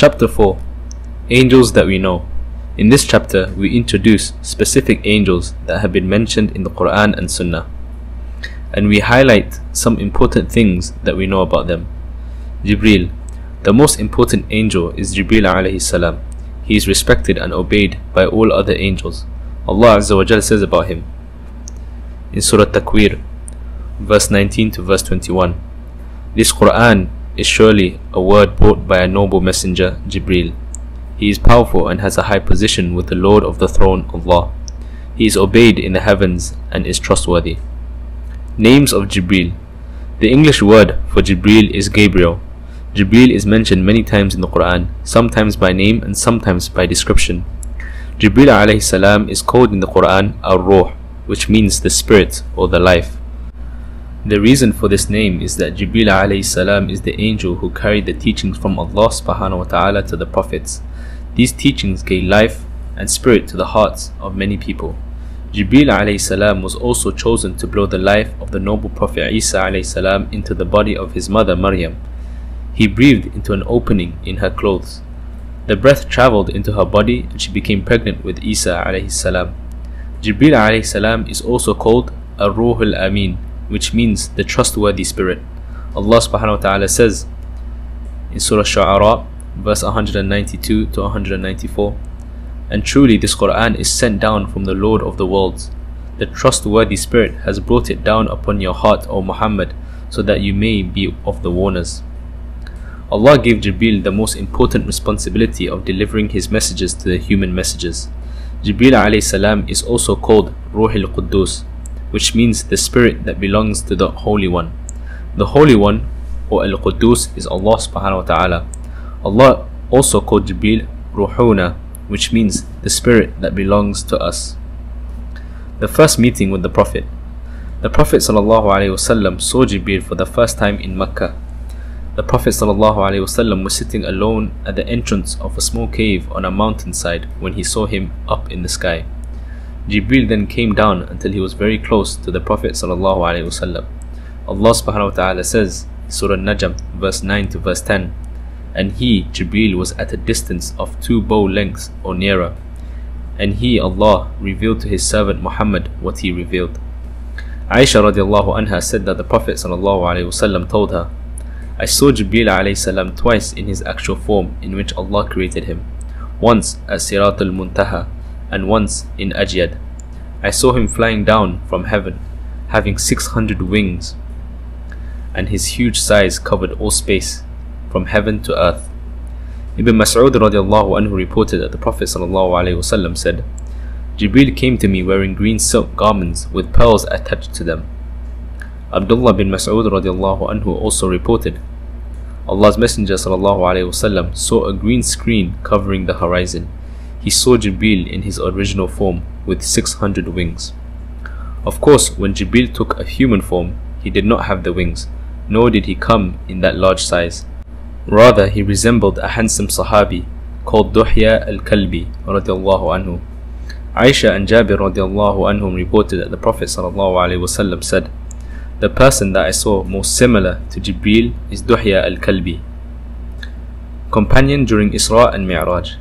Chapter 4 Angels that we know. In this chapter, we introduce specific angels that have been mentioned in the Quran and Sunnah. And we highlight some important things that we know about them. Jibril. The most important angel is Jibril alayhi salam. He is respected and obeyed by all other angels. Allah Azza wa Jal says about him in Surah Takwir, verse 19 to verse 21. This Quran is surely a word brought by a noble messenger, Jibril. He is powerful and has a high position with the Lord of the throne, of Allah. He is obeyed in the heavens and is trustworthy. Names of Jibril. The English word for Jibril is Gabriel. Jibril is mentioned many times in the Quran, sometimes by name and sometimes by description. Jibril alayhi salam is called in the Quran Ar-Ruh, which means the spirit or the life. The reason for this name is that Jibril alayhi salam is the angel who carried the teachings from Allah subhanahu wa ta'ala to the prophets. These teachings gave life and spirit to the hearts of many people. Jibril alayhi salam was also chosen to blow the life of the noble Prophet Isa alayhi salam into the body of his mother Maryam. He breathed into an opening in her clothes. The breath traveled into her body and she became pregnant with Isa alayhi salam. Jibril alayhi salam is also called Ar-Ruh al-Amin, which means the trustworthy spirit. Allah subhanahu wa ta'ala says in Surah Shu'ara, verse 192 to 194, And truly this Quran is sent down from the Lord of the worlds. The trustworthy spirit has brought it down upon your heart, O Muhammad, so that you may be of the warners. Allah gave Jibril the most important responsibility of delivering his messages to the human messengers. Jibril is also called Ruh al-Quddus, which means the spirit that belongs to the Holy One. The Holy One, or Al Quddus, is Allah subhanahu wa ta'ala. Allah also called Jibril Ruhuna, which means the spirit that belongs to us. The first meeting with the Prophet. The Prophet ﷺ saw Jibril for the first time in Mecca. The Prophet ﷺ was sitting alone at the entrance of a small cave on a mountainside when he saw him up in the sky. Jibril then came down until he was very close to the Prophet ﷺ. Allah subhanahu wa ta'ala says, Surah Najm, verse 9 to verse 10, And he, Jibril, was at a distance of two bow lengths or nearer. And he, Allah, revealed to his servant Muhammad what he revealed. Aisha radiallahu anha said that the Prophet ﷺ told her, I saw Jibril alayhi salam twice in his actual form in which Allah created him. Once at Sidrat al-Muntaha and once in Ajyad. I saw him flying down from heaven, having 600 wings, and his huge size covered all space, from heaven to earth. Ibn Mas'ud anhu reported that the Prophet ﷺ said, Jibril came to me wearing green silk garments with pearls attached to them. Abdullah bin Mas'ud anhu also reported, Allah's Messenger ﷺ saw a green screen covering the horizon he saw Jibril in his original form with 600 wings. Of course, when Jibril took a human form, he did not have the wings, nor did he come in that large size. Rather, he resembled a handsome Sahabi called Duhya al-Kalbi anhu. Aisha and Jabir radiallahu anhum reported that the Prophet sallallahu said, The person that I saw most similar to Jibril is Duhya al-Kalbi. Companion during Isra and Mi'raj.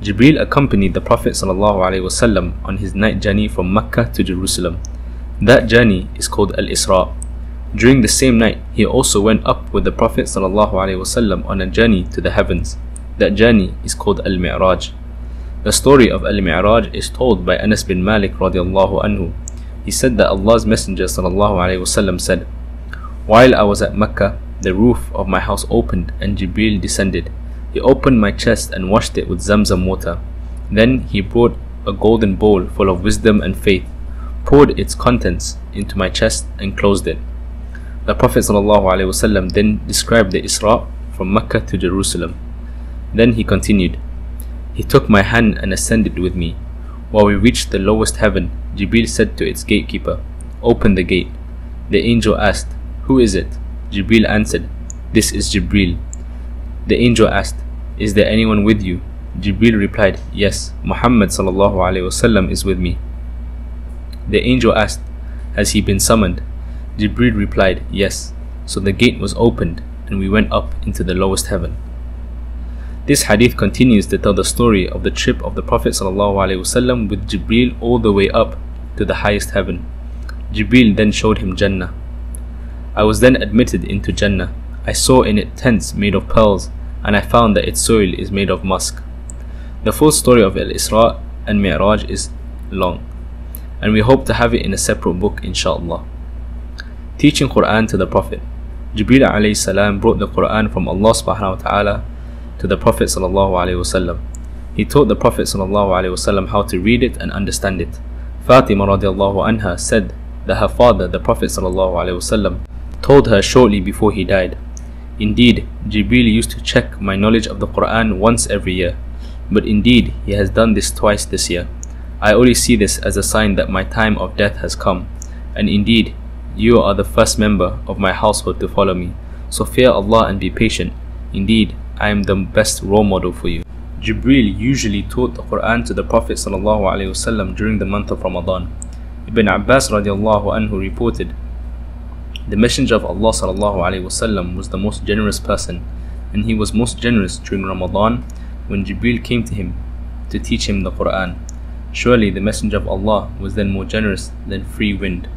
Jibril accompanied the Prophet ﷺ on his night journey from Mecca to Jerusalem. That journey is called Al Isra. During the same night, he also went up with the Prophet ﷺ on a journey to the heavens. That journey is called Al Mi'raj. The story of Al Mi'raj is told by Anas bin Malik radiallahu anhu. He said that Allah's Messenger ﷺ said, While I was at Mecca, the roof of my house opened and Jibril descended. He opened my chest and washed it with Zamzam water. Then he brought a golden bowl full of wisdom and faith, poured its contents into my chest and closed it. The Prophet ﷺ then described the Isra from Mecca to Jerusalem. Then he continued, He took my hand and ascended with me. While we reached the lowest heaven, Jibril said to its gatekeeper, Open the gate. The angel asked, Who is it? Jibril answered, This is Jibril. The angel asked, is there anyone with you? Jibril replied, Yes, Muhammad wasallam is with me. The angel asked, Has he been summoned? Jibril replied, Yes. So the gate was opened and we went up into the lowest heaven. This hadith continues to tell the story of the trip of the Prophet ﷺ with Jibril all the way up to the highest heaven. Jibril then showed him Jannah. I was then admitted into Jannah. I saw in it tents made of pearls, and I found that its soil is made of musk. The full story of Al Isra and Mi'raj is long, and we hope to have it in a separate book, inshallah. Teaching Quran to the Prophet. Jibril alayhi salam brought the Quran from Allah subhanahu wa ta'ala to the Prophet sallallahu alaihi wasallam. He taught the Prophet sallallahu alaihi wasallam how to read it and understand it. Fatima radiallahu anha said that her father, the Prophet sallallahu alaihi wasallam, told her shortly before he died, Indeed, Jibril used to check my knowledge of the Quran once every year, but indeed he has done this twice this year. I only see this as a sign that my time of death has come, and indeed you are the first member of my household to follow me. So fear Allah and be patient. Indeed, I am the best role model for you. Jibril usually taught the Quran to the Prophet ﷺ during the month of Ramadan. Ibn Abbas radiallahu anhu reported, The Messenger of Allah ﷺ was the most generous person, and he was most generous during Ramadan when Jibril came to him to teach him the Quran. Surely the Messenger of Allah was then more generous than free wind.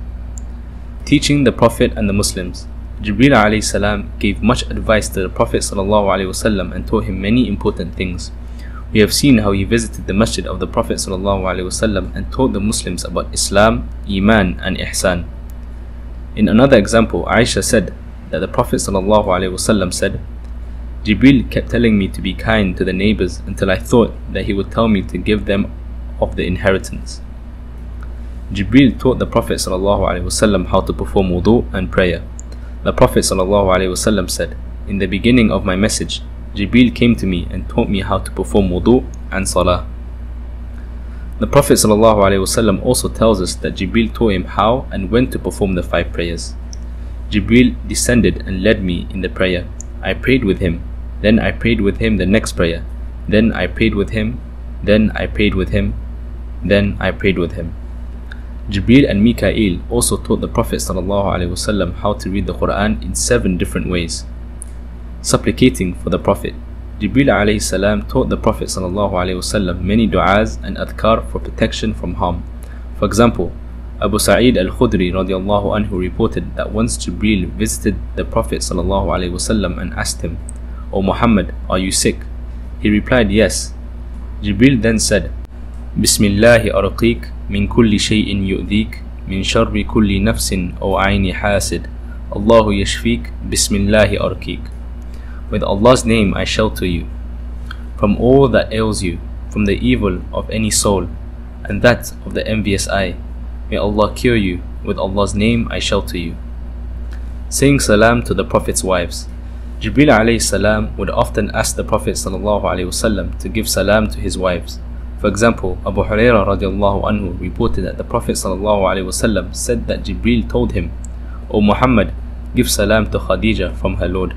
Teaching the Prophet and the Muslims. Jibril salam gave much advice to the Prophet wasallam and taught him many important things. We have seen how he visited the masjid of the Prophet wasallam and taught the Muslims about Islam, Iman, and Ihsan. In another example, Aisha said that the Prophet wasallam said, Jibril kept telling me to be kind to the neighbors until I thought that he would tell me to give them of the inheritance. Jibril taught the Prophet ﷺ how to perform wudu and prayer. The Prophet ﷺ said, In the beginning of my message, Jibril came to me and taught me how to perform wudu and salah. The Prophet ﷺ also tells us that Jibril taught him how and when to perform the five prayers. Jibril descended and led me in the prayer. I prayed with him, then I prayed with him the next prayer, then I prayed with him, then I prayed with him, then I prayed with him. Jibril and Mikael also taught the Prophet ﷺ how to read the Quran in seven different ways. Supplicating for the Prophet. Jibril alayhi salam taught the Prophet sallallahu many du'as and adhkar for protection from harm. For example, Abu Sa'id al-Khudri radiallahu anhu reported that once Jibril visited the Prophet sallallahu alayhi wasallam and asked him, O Muhammad, are you sick? He replied, yes. Jibril then said, Bismillahi arqiq min kulli shay'in yu'dik min sharri kulli nafsin o ayni hasid. Allahu yashfik, Bismillahi arqiq. With Allah's name I shelter you from all that ails you from the evil of any soul and that of the envious eye. May Allah cure you. With Allah's name I shelter you. Saying salam to the Prophet's wives. Jibril alayhi salam would often ask the Prophet wasallam to give salam to his wives. For example, Abu Hurairah radiallahu anhu reported that the Prophet sallallahu said that Jibril told him, O Muhammad, give salam to Khadija from her Lord.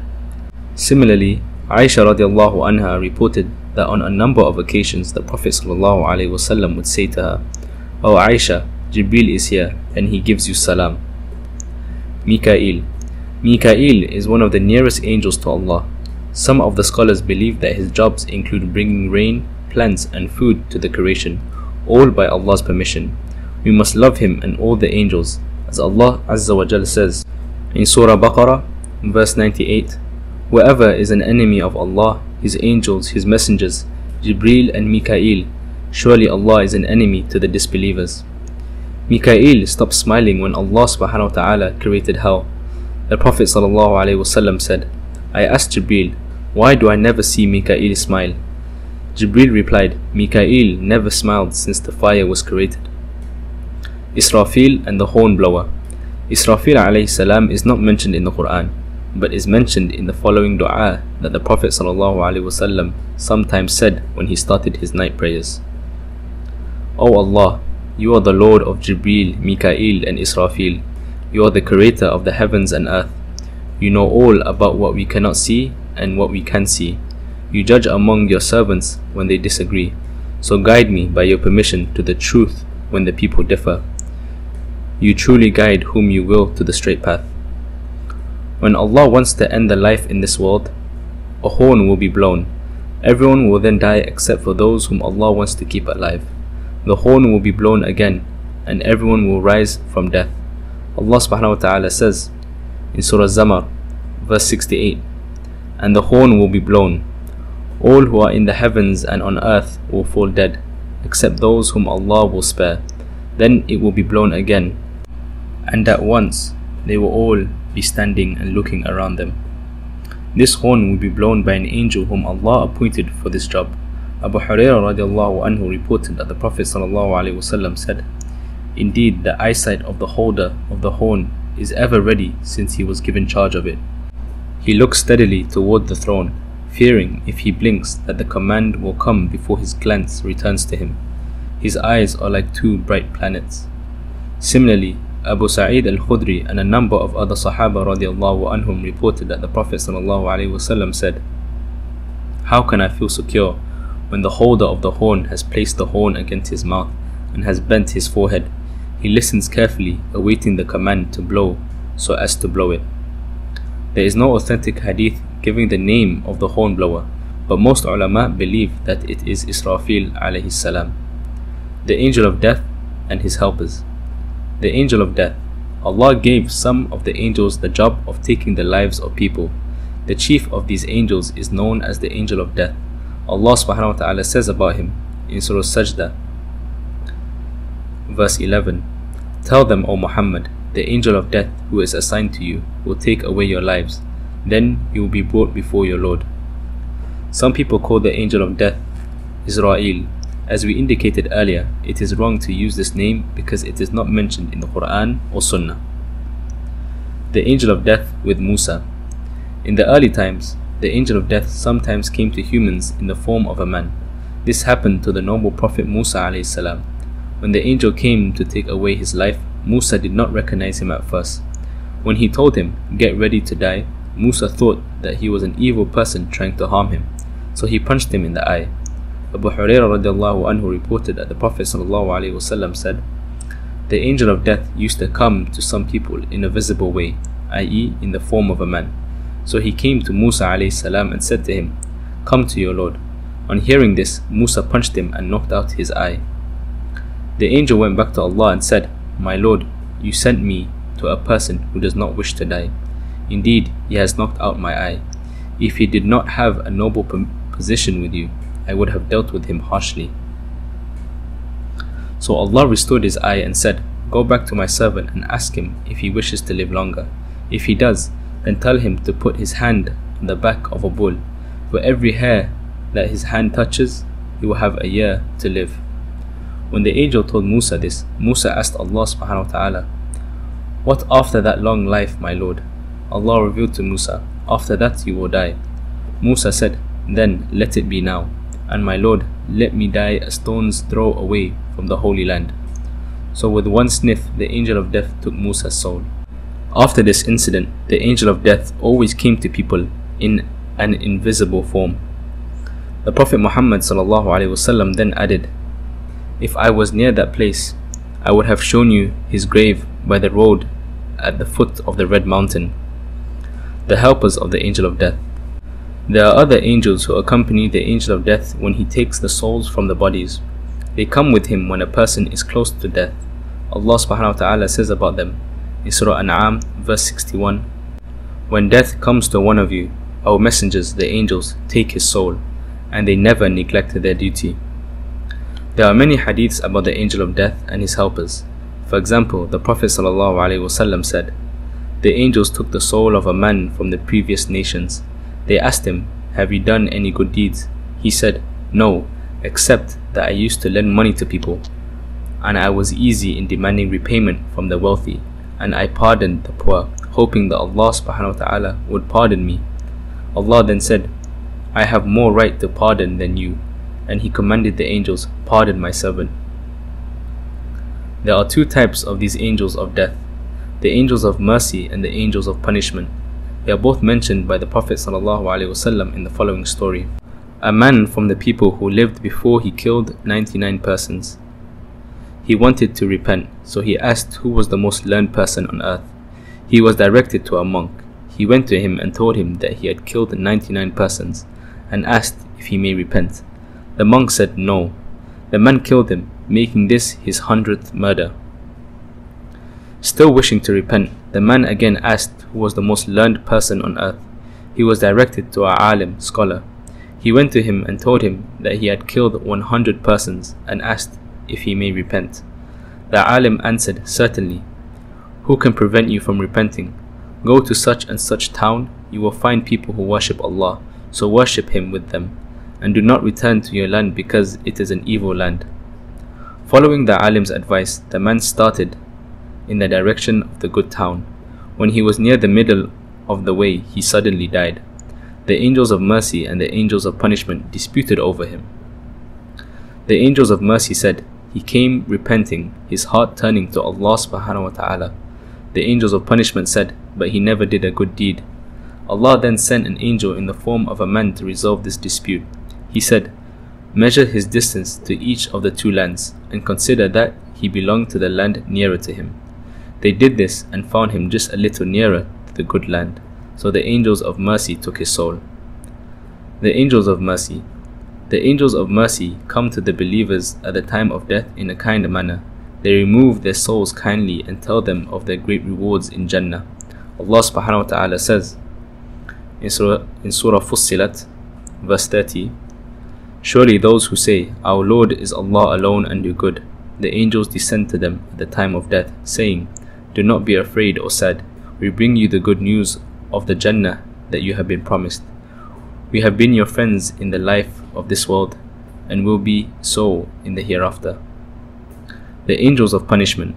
Similarly, Aisha radiallahu anha reported that on a number of occasions the Prophet sallallahu would say to her, O Aisha, Jibril is here and he gives you salam. Mikael Mikael is one of the nearest angels to Allah. Some of the scholars believe that his jobs include bringing rain, plants, and food to the creation, all by Allah's permission. We must love Him and all the angels, as Allah Azza wa Jal says in Surah Baqarah, verse 98 Whoever is an enemy of Allah, His angels, His messengers, Jibril and Mikael, surely Allah is an enemy to the disbelievers. Mikael stopped smiling when Allah subhanahu wa ta'ala created hell. The Prophet ﷺ said, I asked Jibril, why do I never see Mikael smile? Jibril replied, Mikael never smiled since the fire was created. Israfil and the horn blower. Israfil salam is not mentioned in the Quran, but is mentioned in the following dua that the Prophet ﷺ sometimes said when he started his night prayers. O Allah, you are the Lord of Jibril, Mikael, and Israfil. You are the creator of the heavens and earth. You know all about what we cannot see and what we can see. You judge among your servants when they disagree. So guide me by your permission to the truth when the people differ. You truly guide whom you will to the straight path. When Allah wants to end the life in this world, a horn will be blown. Everyone will then die except for those whom Allah wants to keep alive. The horn will be blown again, and everyone will rise from death. Allah subhanahu wa ta'ala says in Surah Zumar, verse 68, And the horn will be blown. All who are in the heavens and on earth will fall dead, except those whom Allah will spare. Then it will be blown again, and at once they will all be standing and looking around them. This horn will be blown by an angel whom Allah appointed for this job. Abu Hurairah radiallahu anhu reported that the Prophet said, Indeed, the eyesight of the holder of the horn is ever ready since he was given charge of it. He looks steadily toward the throne, fearing if he blinks that the command will come before his glance returns to him. His eyes are like two bright planets. Similarly, Abu Sa'id al-Khudri and a number of other Sahaba radiallahu anhum reported that the Prophet said, How can I feel secure when the holder of the horn has placed the horn against his mouth and has bent his forehead? He listens carefully, awaiting the command to blow so as to blow it. There is no authentic hadith giving the name of the horn blower, but most ulama believe that it is Israfil alayhi salam, the angel of death and his helpers the angel of death. Allah gave some of the angels the job of taking the lives of people. The chief of these angels is known as the angel of death. Allah subhanahu wa ta'ala says about him in Surah Sajda, verse 11 Tell them, O Muhammad, the angel of death who is assigned to you will take away your lives. Then you will be brought before your Lord. Some people call the angel of death Israel, as we indicated earlier, it is wrong to use this name because it is not mentioned in the Quran or Sunnah. The angel of death with Musa. In the early times, the angel of death sometimes came to humans in the form of a man. This happened to the noble Prophet Musa salam. When the angel came to take away his life, Musa did not recognize him at first. When he told him, Get ready to die, Musa thought that he was an evil person trying to harm him, so he punched him in the eye. Abu Hurairah radiallahu anhu reported that the Prophet ﷺ said, The angel of death used to come to some people in a visible way, i.e., in the form of a man. So he came to Musa salam and said to him, Come to your Lord. On hearing this, Musa punched him and knocked out his eye. The angel went back to Allah and said, My Lord, you sent me to a person who does not wish to die. Indeed, he has knocked out my eye. If he did not have a noble position with you, I would have dealt with him harshly. So Allah restored his eye and said, Go back to my servant and ask him if he wishes to live longer. If he does, then tell him to put his hand on the back of a bull. For every hair that his hand touches, he will have a year to live. When the angel told Musa this, Musa asked Allah subhanahu wa ta'ala, What after that long life, my Lord? Allah revealed to Musa, After that you will die. Musa said, Then let it be now and my Lord, let me die a stone's throw away from the Holy Land. So with one sniff, the angel of death took Musa's soul. After this incident, the angel of death always came to people in an invisible form. The Prophet Muhammad ﷺ then added, If I was near that place, I would have shown you his grave by the road at the foot of the Red Mountain. The helpers of the angel of death. There are other angels who accompany the angel of death when he takes the souls from the bodies. They come with him when a person is close to death. Allah subhanahu wa ta'ala says about them in Surah An'am verse 61 When death comes to one of you, our messengers, the angels, take his soul, and they never neglect their duty. There are many hadiths about the angel of death and his helpers. For example, the Prophet ﷺ said, The angels took the soul of a man from the previous nations they asked him, Have you done any good deeds? He said, No, except that I used to lend money to people, and I was easy in demanding repayment from the wealthy, and I pardoned the poor, hoping that Allah subhanahu wa ta'ala would pardon me. Allah then said, I have more right to pardon than you, and He commanded the angels, Pardon my servant. There are two types of these angels of death the angels of mercy and the angels of punishment. They are both mentioned by the Prophet ﷺ in the following story. A man from the people who lived before he killed 99 persons. He wanted to repent, so he asked who was the most learned person on earth. He was directed to a monk. He went to him and told him that he had killed 99 persons, and asked if he may repent. The monk said, No. The man killed him, making this his hundredth murder. Still wishing to repent, the man again asked who was the most learned person on earth. He was directed to a alim, scholar. He went to him and told him that he had killed 100 persons and asked if he may repent. The alim answered, Certainly. Who can prevent you from repenting? Go to such and such town, you will find people who worship Allah, so worship Him with them, and do not return to your land because it is an evil land. Following the alim's advice, the man started in the direction of the good town. When he was near the middle of the way, he suddenly died. The angels of mercy and the angels of punishment disputed over him. The angels of mercy said, He came repenting, his heart turning to Allah subhanahu wa ta'ala. The angels of punishment said, But he never did a good deed. Allah then sent an angel in the form of a man to resolve this dispute. He said, Measure his distance to each of the two lands, and consider that he belonged to the land nearer to him. They did this and found him just a little nearer to the good land. So the angels of mercy took his soul. The angels of mercy. The angels of mercy come to the believers at the time of death in a kind manner. They remove their souls kindly and tell them of their great rewards in Jannah. Allah subhanahu wa ta'ala says in Surah, in Surah Fussilat, verse 30, Surely those who say, Our Lord is Allah alone and do good, the angels descend to them at the time of death, saying, Do not be afraid or sad. We bring you the good news of the Jannah that you have been promised. We have been your friends in the life of this world, and will be so in the hereafter. The angels of punishment.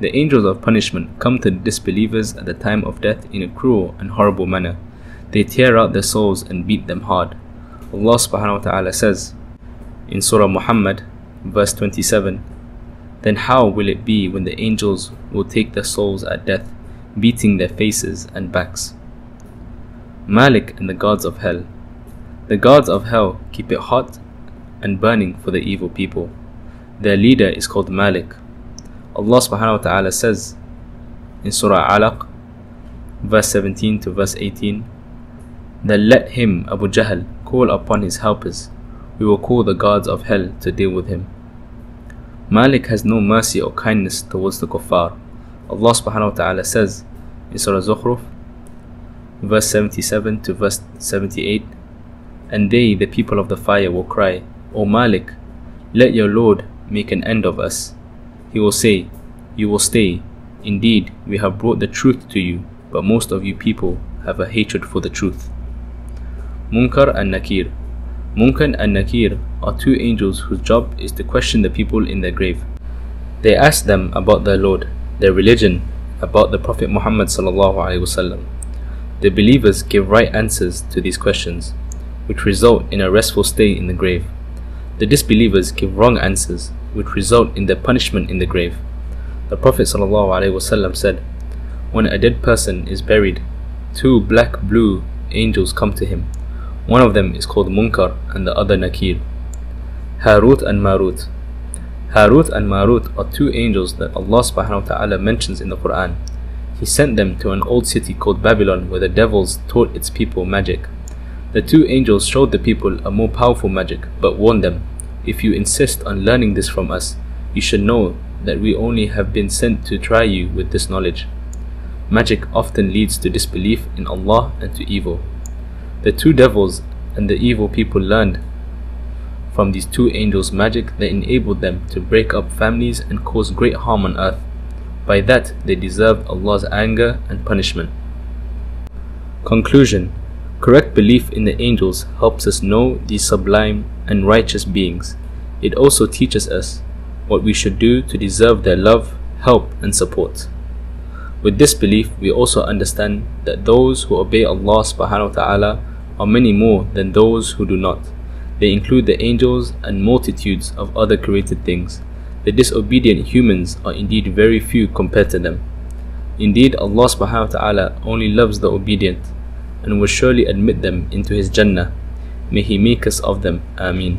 The angels of punishment come to the disbelievers at the time of death in a cruel and horrible manner. They tear out their souls and beat them hard. Allah subhanahu wa ta'ala says in Surah Muhammad, verse 27 Then how will it be when the angels will take their souls at death, beating their faces and backs? Malik and the gods of hell. The gods of hell keep it hot and burning for the evil people. Their leader is called Malik. Allah subhanahu wa ta'ala says in Surah Alaq, verse 17 to verse 18, Then let him, Abu Jahl, call upon his helpers. We will call the gods of hell to deal with him. Malik has no mercy or kindness towards the kuffar. Allah subhanahu wa ta'ala says in Surah Zukhruf, verse 77 to verse 78, And they, the people of the fire, will cry, O Malik, let your Lord make an end of us. He will say, You will stay. Indeed, we have brought the truth to you, but most of you people have a hatred for the truth. Munkar and Nakir. Munkar and Nakir are two angels whose job is to question the people in their grave. They ask them about their Lord, their religion, about the Prophet Muhammad. The believers give right answers to these questions, which result in a restful stay in the grave. The disbelievers give wrong answers, which result in their punishment in the grave. The Prophet said, When a dead person is buried, two black blue angels come to him. One of them is called Munkar and the other Nakir. Harut and Marut. Harut and Marut are two angels that Allah subhanahu wa ta'ala mentions in the Quran. He sent them to an old city called Babylon where the devils taught its people magic. The two angels showed the people a more powerful magic, but warned them, If you insist on learning this from us, you should know that we only have been sent to try you with this knowledge. Magic often leads to disbelief in Allah and to evil. The two devils and the evil people learned from these two angels magic that enabled them to break up families and cause great harm on earth. By that, they deserved Allah's anger and punishment. Conclusion Correct belief in the angels helps us know these sublime and righteous beings. It also teaches us what we should do to deserve their love, help, and support. With this belief, we also understand that those who obey Allah subhanahu wa ta'ala are many more than those who do not. They include the angels and multitudes of other created things. The disobedient humans are indeed very few compared to them. Indeed, Allah subhanahu wa ta'ala only loves the obedient and will surely admit them into His Jannah. May He make us of them. Ameen.